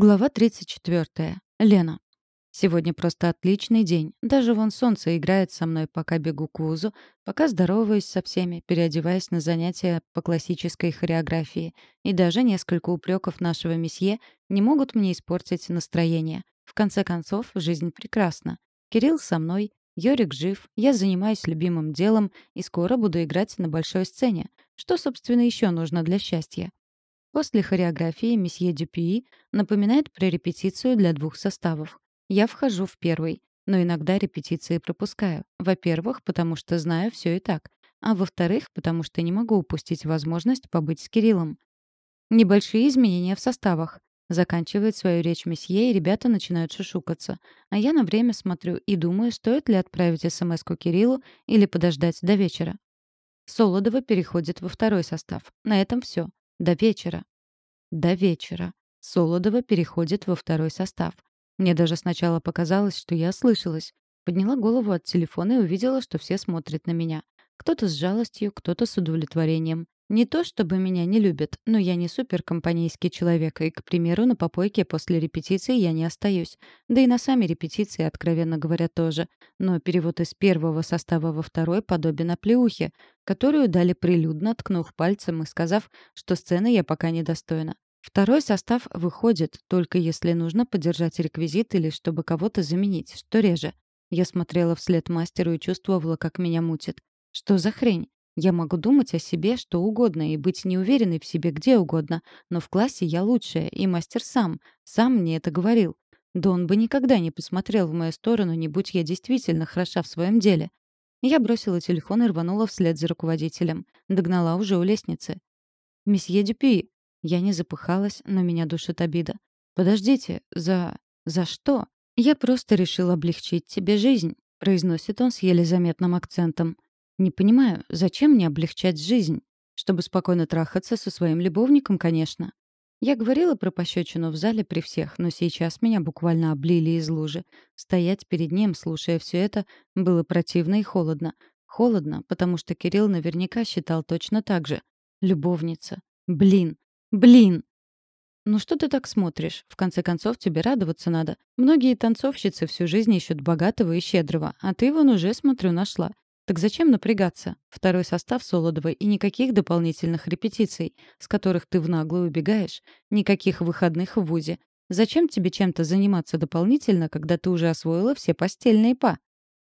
Глава 34. Лена. Сегодня просто отличный день. Даже вон солнце играет со мной, пока бегу к вузу, пока здороваюсь со всеми, переодеваясь на занятия по классической хореографии. И даже несколько упреков нашего месье не могут мне испортить настроение. В конце концов, жизнь прекрасна. Кирилл со мной, Йорик жив, я занимаюсь любимым делом и скоро буду играть на большой сцене. Что, собственно, еще нужно для счастья? После хореографии месье Дюпюи напоминает про репетицию для двух составов. Я вхожу в первый, но иногда репетиции пропускаю. Во-первых, потому что знаю все и так. А во-вторых, потому что не могу упустить возможность побыть с Кириллом. Небольшие изменения в составах. Заканчивает свою речь месье, и ребята начинают шушукаться. А я на время смотрю и думаю, стоит ли отправить смс Кириллу или подождать до вечера. Солодова переходит во второй состав. На этом все. До вечера. До вечера. Солодова переходит во второй состав. Мне даже сначала показалось, что я ослышалась. Подняла голову от телефона и увидела, что все смотрят на меня. Кто-то с жалостью, кто-то с удовлетворением. Не то чтобы меня не любят, но я не суперкомпанейский человек, и, к примеру, на попойке после репетиции я не остаюсь. Да и на сами репетиции, откровенно говоря, тоже. Но перевод из первого состава во второй подобен оплеухе, которую дали прилюдно, ткнув пальцем и сказав, что сцены я пока не достойна. Второй состав выходит, только если нужно поддержать реквизит или чтобы кого-то заменить, что реже. Я смотрела вслед мастеру и чувствовала, как меня мутит. Что за хрень? Я могу думать о себе что угодно и быть неуверенной в себе где угодно, но в классе я лучшая, и мастер сам, сам мне это говорил. Да он бы никогда не посмотрел в мою сторону, не будь я действительно хороша в своем деле. Я бросила телефон и рванула вслед за руководителем. Догнала уже у лестницы. «Месье Дюпи!» Я не запыхалась, но меня душит обида. «Подождите, за... за что?» «Я просто решил облегчить тебе жизнь», — произносит он с еле заметным акцентом. Не понимаю, зачем мне облегчать жизнь? Чтобы спокойно трахаться со своим любовником, конечно. Я говорила про пощечину в зале при всех, но сейчас меня буквально облили из лужи. Стоять перед ним, слушая все это, было противно и холодно. Холодно, потому что Кирилл наверняка считал точно так же. Любовница. Блин. Блин. «Ну что ты так смотришь? В конце концов, тебе радоваться надо. Многие танцовщицы всю жизнь ищут богатого и щедрого, а ты вон уже, смотрю, нашла. Так зачем напрягаться? Второй состав Солодовой и никаких дополнительных репетиций, с которых ты в наглую убегаешь, никаких выходных в ВУЗе. Зачем тебе чем-то заниматься дополнительно, когда ты уже освоила все постельные па?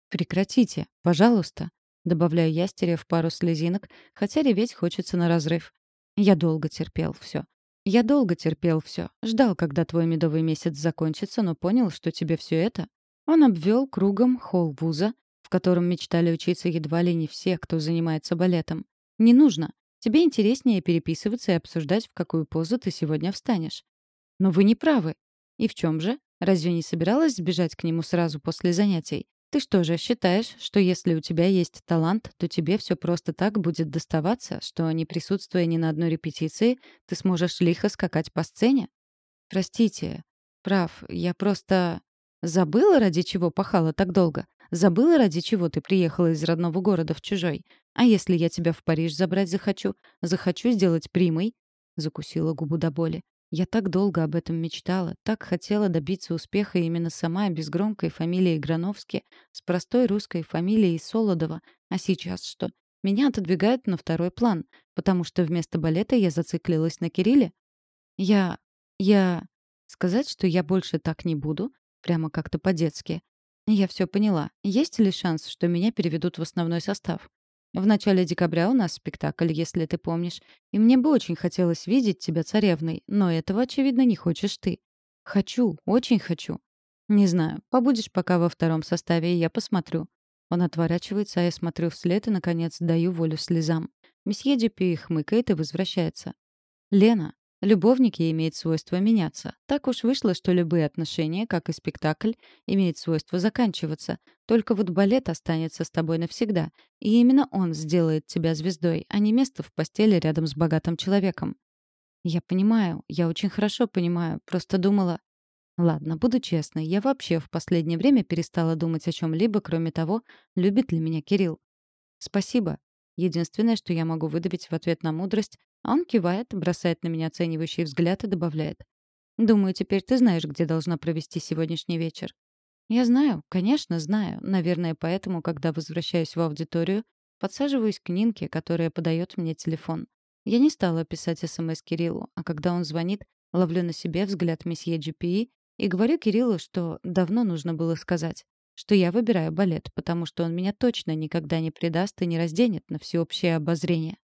Прекратите, пожалуйста. Добавляю я, стерев пару слезинок, хотя реветь хочется на разрыв. Я долго терпел все. Я долго терпел все, ждал, когда твой медовый месяц закончится, но понял, что тебе все это. Он обвел кругом холл вуза, котором мечтали учиться едва ли не все, кто занимается балетом. Не нужно. Тебе интереснее переписываться и обсуждать, в какую позу ты сегодня встанешь. Но вы не правы. И в чем же? Разве не собиралась сбежать к нему сразу после занятий? Ты что же, считаешь, что если у тебя есть талант, то тебе все просто так будет доставаться, что, не присутствуя ни на одной репетиции, ты сможешь лихо скакать по сцене? Простите. Прав, я просто... Забыла, ради чего пахала так долго? Забыла, ради чего ты приехала из родного города в чужой? А если я тебя в Париж забрать захочу? Захочу сделать примой?» Закусила губу до боли. Я так долго об этом мечтала, так хотела добиться успеха именно сама, без громкой фамилии Грановски, с простой русской фамилией Солодова. А сейчас что? Меня отодвигают на второй план, потому что вместо балета я зациклилась на Кирилле? Я... я... Сказать, что я больше так не буду, прямо как-то по-детски. Я все поняла. Есть ли шанс, что меня переведут в основной состав? В начале декабря у нас спектакль, если ты помнишь. И мне бы очень хотелось видеть тебя царевной, но этого, очевидно, не хочешь ты. Хочу, очень хочу. Не знаю, побудешь пока во втором составе, и я посмотрю. Он отворачивается, а я смотрю вслед и, наконец, даю волю слезам. Месье Дюпи хмыкает и возвращается. «Лена, Любовники имеют свойство меняться. Так уж вышло, что любые отношения, как и спектакль, имеют свойство заканчиваться. Только вот балет останется с тобой навсегда. И именно он сделает тебя звездой, а не место в постели рядом с богатым человеком. Я понимаю, я очень хорошо понимаю. Просто думала... Ладно, буду честной, я вообще в последнее время перестала думать о чем либо кроме того, любит ли меня Кирилл. Спасибо. Единственное, что я могу выдавить в ответ на мудрость, он кивает, бросает на меня оценивающий взгляд и добавляет. Думаю, теперь ты знаешь, где должна провести сегодняшний вечер». Я знаю, конечно, знаю. Наверное, поэтому, когда возвращаюсь в аудиторию, подсаживаюсь к Нинке, которая подает мне телефон. Я не стала писать СМС Кириллу, а когда он звонит, ловлю на себе взгляд месье GPE и говорю Кириллу, что давно нужно было сказать, что я выбираю балет, потому что он меня точно никогда не предаст и не разденет на всеобщее обозрение.